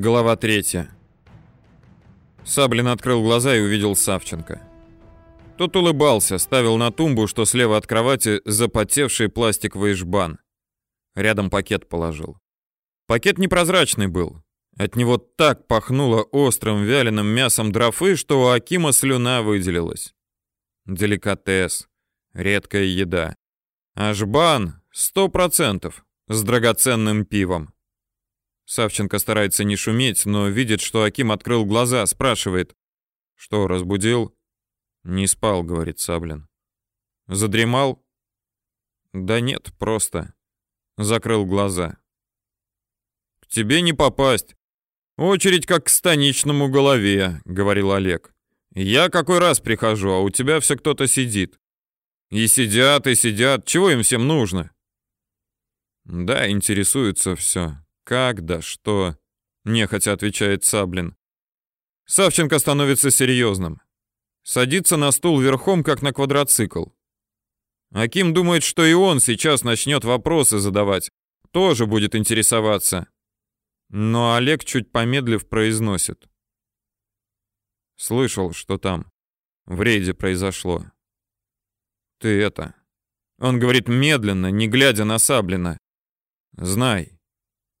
Глава третья. Саблин открыл глаза и увидел Савченко. Тот улыбался, ставил на тумбу, что слева от кровати, запотевший пластиковый жбан. Рядом пакет положил. Пакет непрозрачный был. От него так пахнуло острым вяленым мясом дрофы, что у Акима слюна выделилась. Деликатес. Редкая еда. А жбан — сто процентов с драгоценным пивом. Савченко старается не шуметь, но видит, что Аким открыл глаза, спрашивает. «Что, разбудил?» «Не спал», — говорит Саблин. «Задремал?» «Да нет, просто». Закрыл глаза. «К тебе не попасть. Очередь как к станичному голове», — говорил Олег. «Я какой раз прихожу, а у тебя все кто-то сидит. И сидят, и сидят. Чего им всем нужно?» «Да, интересуются все. «Как да что?» — нехотя отвечает Саблин. Савченко становится серьезным. Садится на стул верхом, как на квадроцикл. Аким думает, что и он сейчас начнет вопросы задавать, тоже будет интересоваться. Но Олег, чуть помедлив, произносит. Слышал, что там в рейде произошло. Ты это... Он говорит медленно, не глядя на Саблина. Знай,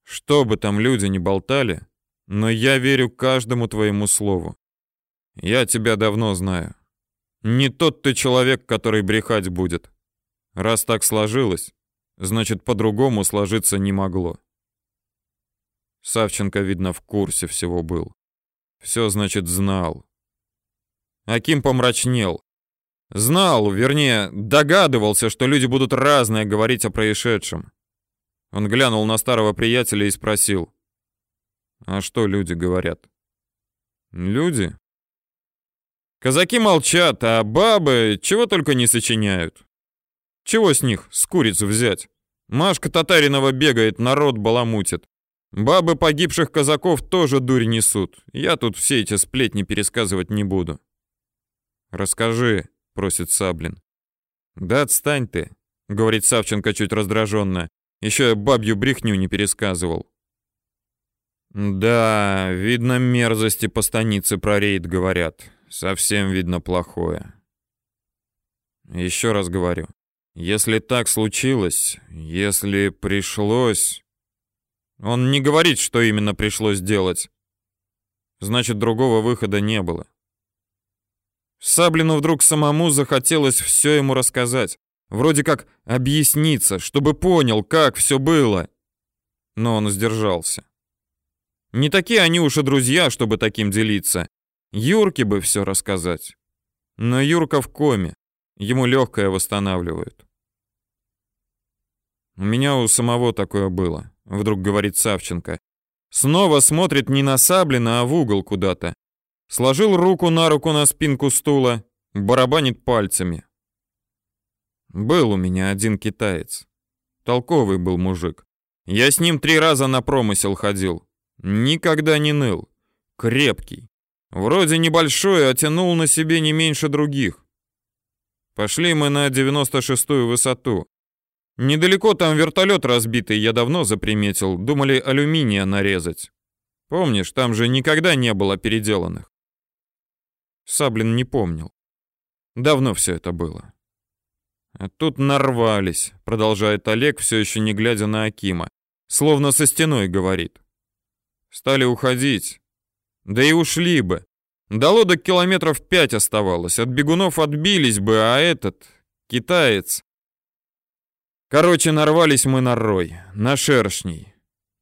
что бы там люди ни болтали, но я верю каждому твоему слову. Я тебя давно знаю. Не тот ты человек, который брехать будет. Раз так сложилось, значит, по-другому сложиться не могло. Савченко, видно, в курсе всего был. Все, значит, знал. Аким помрачнел. Знал, вернее, догадывался, что люди будут разное говорить о происшедшем. Он глянул на старого приятеля и спросил. «А что люди говорят?» «Люди?» «Казаки молчат, а бабы чего только не сочиняют. Чего с них, с куриц взять? Машка Татаринова бегает, народ баламутит. Бабы погибших казаков тоже дурь несут. Я тут все эти сплетни пересказывать не буду». «Расскажи», — просит Саблин. «Да отстань ты», — говорит Савченко чуть раздраженно. Еще бабью брехню не пересказывал. Да, видно, мерзости по станице про рейд говорят. Совсем видно плохое. Еще раз говорю, если так случилось, если пришлось... Он не говорит, что именно пришлось делать. Значит, другого выхода не было. Саблину вдруг самому захотелось все ему рассказать. Вроде как объясниться, чтобы понял, как все было. Но он сдержался. Не такие они уж и друзья, чтобы таким делиться. Юрке бы все рассказать. Но Юрка в коме. Ему легкое восстанавливают. У меня у самого такое было, вдруг говорит Савченко. Снова смотрит не на Саблина, а в угол куда-то. Сложил руку на руку на спинку стула, барабанит пальцами. Был у меня один китаец. Толковый был мужик. Я с ним три раза на промысел ходил. Никогда не ныл. Крепкий. Вроде небольшой, а тянул на себе не меньше других. Пошли мы на 96-ю высоту. Недалеко там вертолет разбитый, я давно заприметил. Думали алюминия нарезать. Помнишь, там же никогда не было переделанных. Саблин не помнил. Давно все это было. Тут нарвались, продолжает Олег, все еще не глядя на Акима. Словно со стеной говорит. Стали уходить. Да и ушли бы. До лодок километров пять оставалось. От бегунов отбились бы, а этот, китаец... Короче, нарвались мы на рой, на шершней.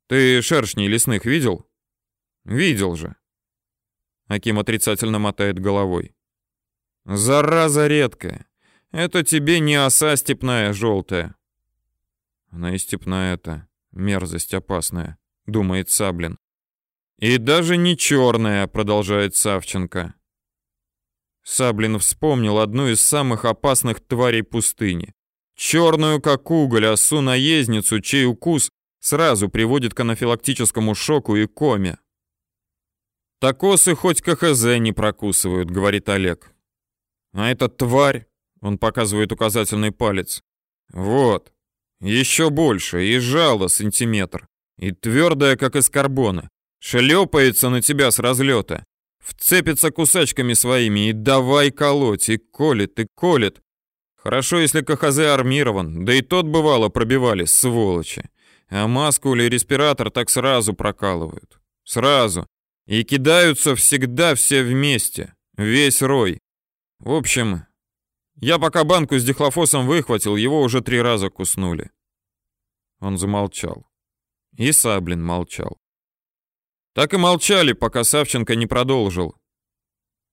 Ты шершней лесных видел? Видел же. Аким отрицательно мотает головой. Зараза редкая. Это тебе не оса степная желтая. Она и степная-то, мерзость опасная, думает Саблин. И даже не черная, продолжает Савченко. Саблин вспомнил одну из самых опасных тварей пустыни. Черную, как уголь, осу-наездницу, чей укус сразу приводит к анафилактическому шоку и коме. «Так осы хоть КХЗ не прокусывают», — говорит Олег. «А эта тварь он показывает указательный палец. Вот. Еще больше. И жало сантиметр. И твердое, как из карбона. Шлепается на тебя с разлета. Вцепится кусачками своими и давай колоть, и колет, и колет. Хорошо, если КХЗ армирован, да и тот бывало пробивали, сволочи. А маску или респиратор так сразу прокалывают. Сразу. И кидаются всегда все вместе. Весь рой. В общем, я пока банку с дихлофосом выхватил, его уже три раза куснули. Он замолчал. И Саблин молчал. Так и молчали, пока Савченко не продолжил.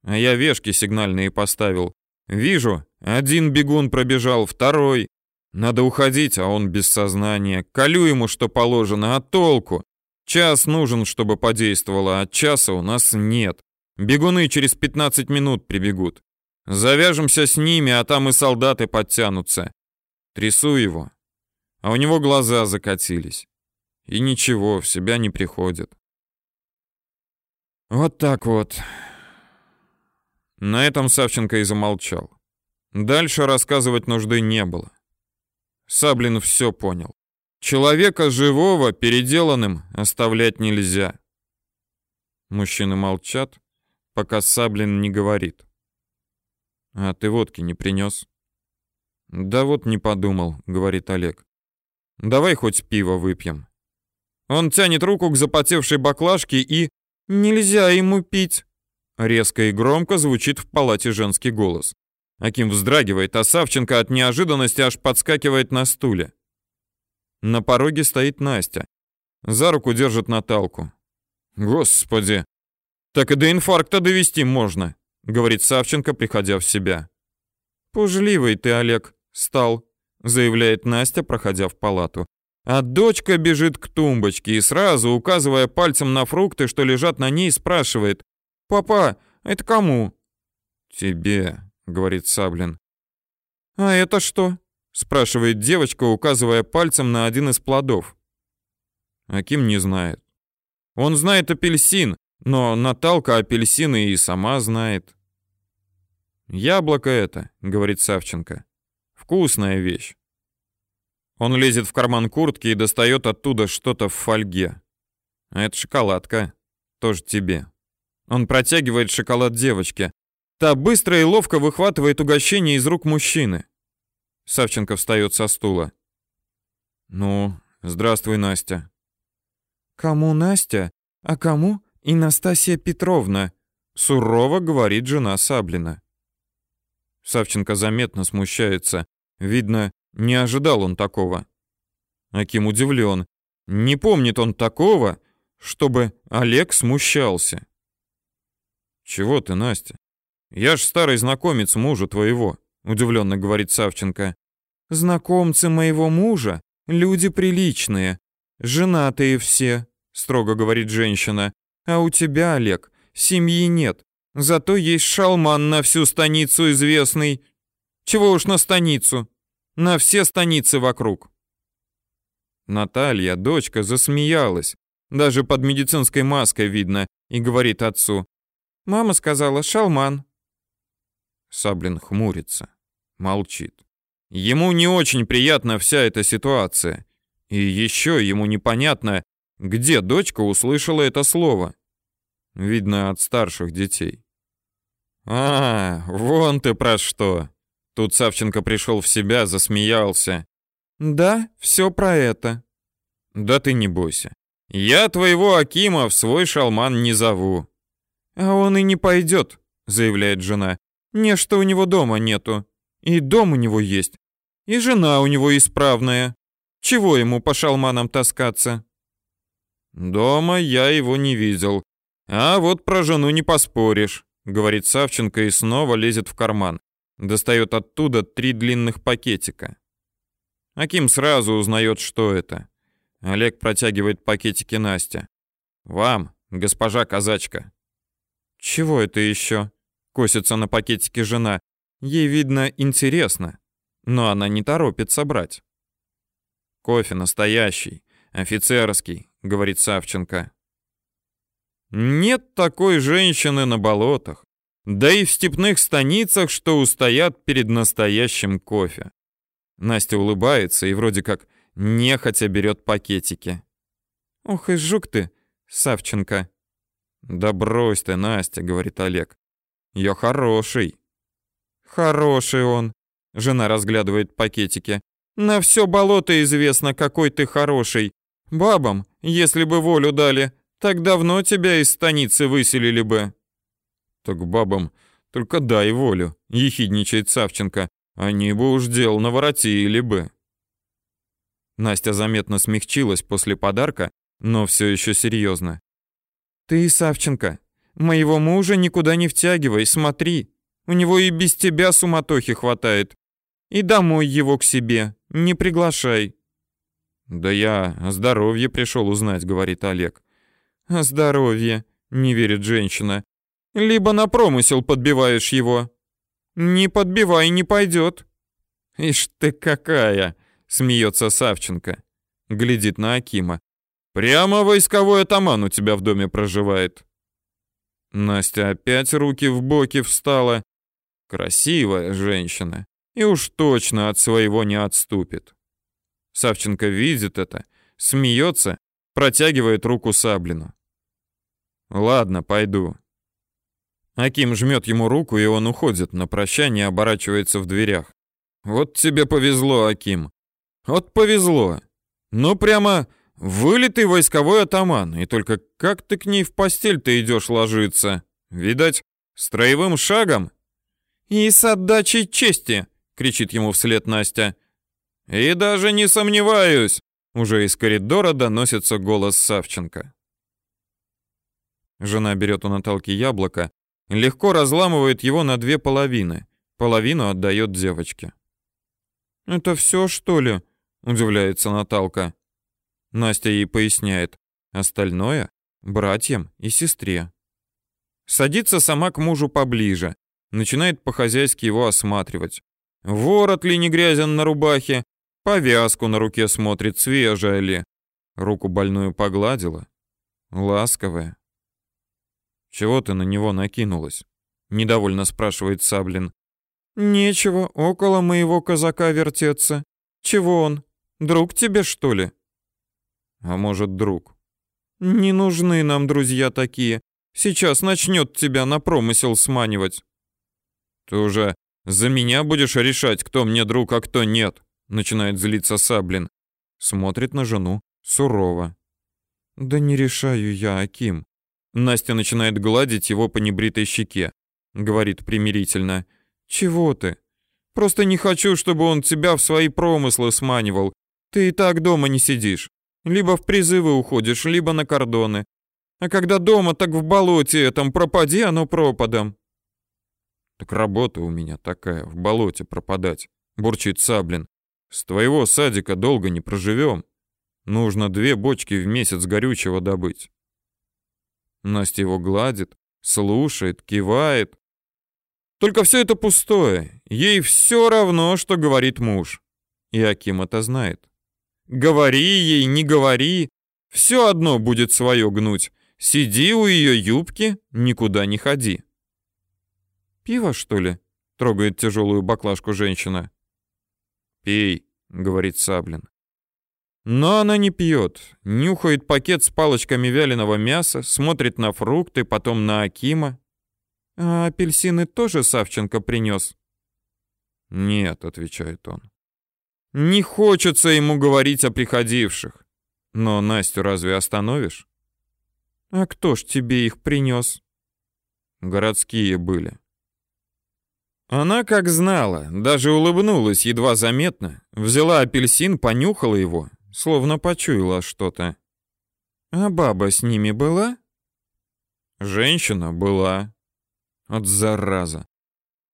А я вешки сигнальные поставил. Вижу, один бегун пробежал, второй. Надо уходить, а он без сознания. Колю ему, что положено, а толку? Час нужен, чтобы подействовало, а часа у нас нет. Бегуны через 15 минут прибегут. Завяжемся с ними, а там и солдаты подтянутся. Трясу его. А у него глаза закатились. И ничего, в себя не приходит. Вот так вот. На этом Савченко и замолчал. Дальше рассказывать нужды не было. Саблин все понял. Человека живого переделанным оставлять нельзя. Мужчины молчат, пока Саблин не говорит. А ты водки не принес? Да вот не подумал, говорит Олег. Давай хоть пиво выпьем. Он тянет руку к запотевшей баклажке и «Нельзя ему пить!» Резко и громко звучит в палате женский голос. Аким вздрагивает, а Савченко от неожиданности аж подскакивает на стуле. На пороге стоит Настя. За руку держит Наталку. «Господи! Так и до инфаркта довести можно!» Говорит Савченко, приходя в себя. «Пужливый ты, Олег, стал», заявляет Настя, проходя в палату. А дочка бежит к тумбочке и сразу, указывая пальцем на фрукты, что лежат на ней, спрашивает. «Папа, это кому?» «Тебе», — говорит Саблин. «А это что?» — спрашивает девочка, указывая пальцем на один из плодов. Аким не знает. Он знает апельсин, но Наталка апельсины и сама знает. «Яблоко это», — говорит Савченко. «Вкусная вещь». Он лезет в карман куртки и достает оттуда что-то в фольге. А это шоколадка. Тоже тебе. Он протягивает шоколад девочке. Та быстро и ловко выхватывает угощение из рук мужчины. Савченко встает со стула. «Ну, здравствуй, Настя». «Кому Настя? А кому и Настасья Петровна, сурово говорит жена Саблина. Савченко заметно смущается. Видно, не ожидал он такого. Аким удивлен. Не помнит он такого, чтобы Олег смущался. Чего ты, Настя? Я ж старый знакомец мужа твоего, удивленно говорит Савченко. Знакомцы моего мужа люди приличные, женатые все, строго говорит женщина. А у тебя, Олег, семьи нет. Зато есть шалман на всю станицу известный. Чего уж на станицу? На все станицы вокруг. Наталья, дочка, засмеялась. Даже под медицинской маской видно. И говорит отцу. Мама сказала, шалман. Саблин хмурится. Молчит. Ему не очень приятна вся эта ситуация. И еще ему непонятно, где дочка услышала это слово? Видно, от старших детей. А, вон ты про что. Тут Савченко пришел в себя, засмеялся. Да, все про это. Да ты не бойся. Я твоего Акима в свой шалман не зову. А он и не пойдет, заявляет жена. Не что у него дома нету. И дом у него есть. И жена у него исправная. Чего ему по шалманам таскаться? Дома я его не видел. А вот про жену не поспоришь, говорит Савченко и снова лезет в карман. Достает оттуда три длинных пакетика. Аким сразу узнает, что это. Олег протягивает пакетики Насте. Вам, госпожа казачка. Чего это еще? Косится на пакетике жена. Ей видно интересно, но она не торопится брать. Кофе настоящий, офицерский, говорит Савченко. Нет такой женщины на болотах, да и в степных станицах, что устоят перед настоящим кофе. Настя улыбается и вроде как нехотя берет пакетики. Ох и жук ты, Савченко. Да брось ты, Настя, говорит Олег. Я хороший. Хороший он. Жена разглядывает пакетики. На все болото известно, какой ты хороший. Бабам, если бы волю дали, так давно тебя из станицы выселили бы. Так бабам только дай волю, ехидничает Савченко. Они бы уж дел наворотили бы. Настя заметно смягчилась после подарка, но все еще серьезно. Ты, Савченко, моего мужа никуда не втягивай, смотри. У него и без тебя суматохи хватает. И домой его к себе не приглашай. Да я о здоровье пришел узнать, говорит Олег. О здоровье, не верит женщина. Либо на промысел подбиваешь его. Не подбивай, не пойдет. Ишь ты какая, смеется Савченко. Глядит на Акима. Прямо войсковой атаман у тебя в доме проживает. Настя опять руки в боки встала. Красивая женщина и уж точно от своего не отступит. Савченко видит это, смеется, протягивает руку Саблину. Ладно, пойду. Аким жмет ему руку, и он уходит, на прощание оборачивается в дверях. Вот тебе повезло, Аким. Вот повезло. Ну прямо вылитый войсковой атаман, и только как ты к ней в постель-то идешь ложиться? Видать, строевым шагом? И с отдачей чести, кричит ему вслед Настя. И даже не сомневаюсь, уже из коридора доносится голос Савченко. Жена берет у Наталки яблоко, легко разламывает его на две половины. Половину отдает девочке. Это все, что ли? удивляется Наталка. Настя ей поясняет: остальное братьям и сестре. Садится сама к мужу поближе, начинает по-хозяйски его осматривать. Ворот ли не грязен на рубахе, повязку на руке смотрит, свежая ли. Руку больную погладила, ласковая. Чего ты на него накинулась? недовольно спрашивает Саблин. Нечего около моего казака вертеться. Чего он? Друг тебе, что ли? А может, друг? Не нужны нам друзья такие. Сейчас начнет тебя на промысел сманивать. Ты уже за меня будешь решать, кто мне друг, а кто нет, начинает злиться Саблин. Смотрит на жену сурово. Да не решаю я, Аким. Настя начинает гладить его по небритой щеке, говорит примирительно: "Чего ты? Просто не хочу, чтобы он тебя в свои промыслы сманивал. Ты и так дома не сидишь. Либо в призывы уходишь, либо на кордоны. А когда дома, так в болоте этом пропади оно пропадом. Так работа у меня такая, в болоте пропадать, бурчит Саблин. С твоего садика долго не проживем. Нужно две бочки в месяц горючего добыть. Настя его гладит, слушает, кивает. Только все это пустое. Ей все равно, что говорит муж. И Аким это знает. Говори ей, не говори, все одно будет свое гнуть. Сиди у ее юбки, никуда не ходи. Пиво, что ли? Трогает тяжелую баклажку женщина. Пей, говорит Саблин. Но она не пьет, нюхает пакет с палочками вяленого мяса, смотрит на фрукты, потом на Акима. А апельсины тоже Савченко принес? Нет, отвечает он. Не хочется ему говорить о приходивших. Но Настю разве остановишь? А кто ж тебе их принес? Городские были. Она как знала, даже улыбнулась едва заметно, взяла апельсин, понюхала его, словно почуяла что-то. А баба с ними была? Женщина была. От зараза.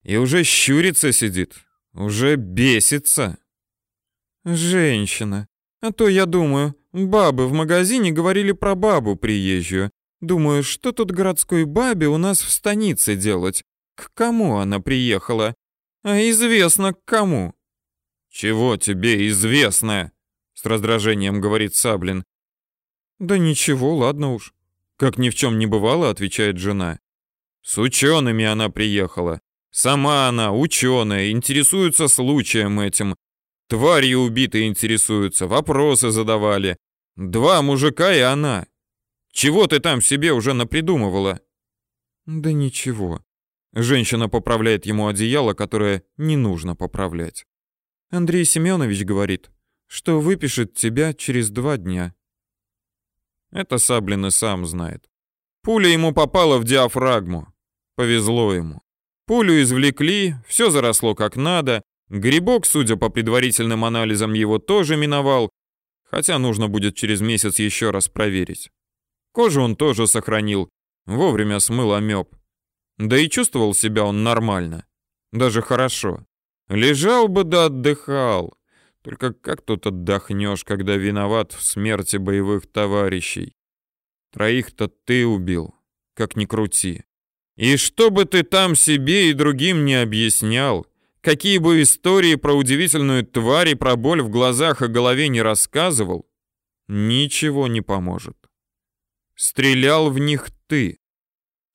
И уже щурится сидит, уже бесится. Женщина. А то я думаю, бабы в магазине говорили про бабу приезжую. Думаю, что тут городской бабе у нас в станице делать? К кому она приехала? А известно к кому. Чего тебе известно? С раздражением говорит Саблин. Да ничего, ладно уж. Как ни в чем не бывало, отвечает жена. С учеными она приехала. Сама она ученая, интересуется случаем этим. Твари убитые интересуются, вопросы задавали. Два мужика и она. Чего ты там себе уже напридумывала? Да ничего. Женщина поправляет ему одеяло, которое не нужно поправлять. Андрей Семенович говорит, что выпишет тебя через два дня. Это Саблин и сам знает. Пуля ему попала в диафрагму. Повезло ему. Пулю извлекли, все заросло как надо. Грибок, судя по предварительным анализам, его тоже миновал, хотя нужно будет через месяц еще раз проверить. Кожу он тоже сохранил, вовремя смыл амеб. Да и чувствовал себя он нормально, даже хорошо. Лежал бы да отдыхал. Только как тут отдохнешь, когда виноват в смерти боевых товарищей? Троих-то ты убил, как ни крути. И что бы ты там себе и другим не объяснял, какие бы истории про удивительную тварь и про боль в глазах и голове не рассказывал, ничего не поможет. Стрелял в них ты.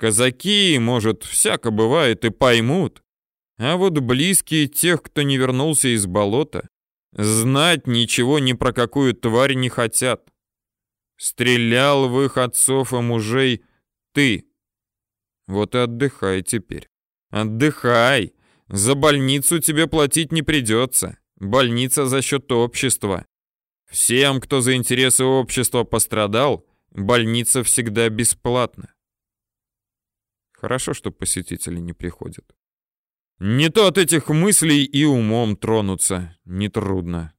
Казаки, может, всяко бывает, и поймут. А вот близкие тех, кто не вернулся из болота, знать ничего ни про какую тварь не хотят. Стрелял в их отцов и мужей ты. Вот и отдыхай теперь. Отдыхай. За больницу тебе платить не придется. Больница за счет общества. Всем, кто за интересы общества пострадал, больница всегда бесплатна. Хорошо, что посетители не приходят. Не то от этих мыслей и умом тронуться нетрудно.